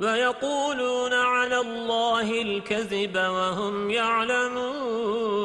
ويقولون على الله الكذب وهم يعلمون.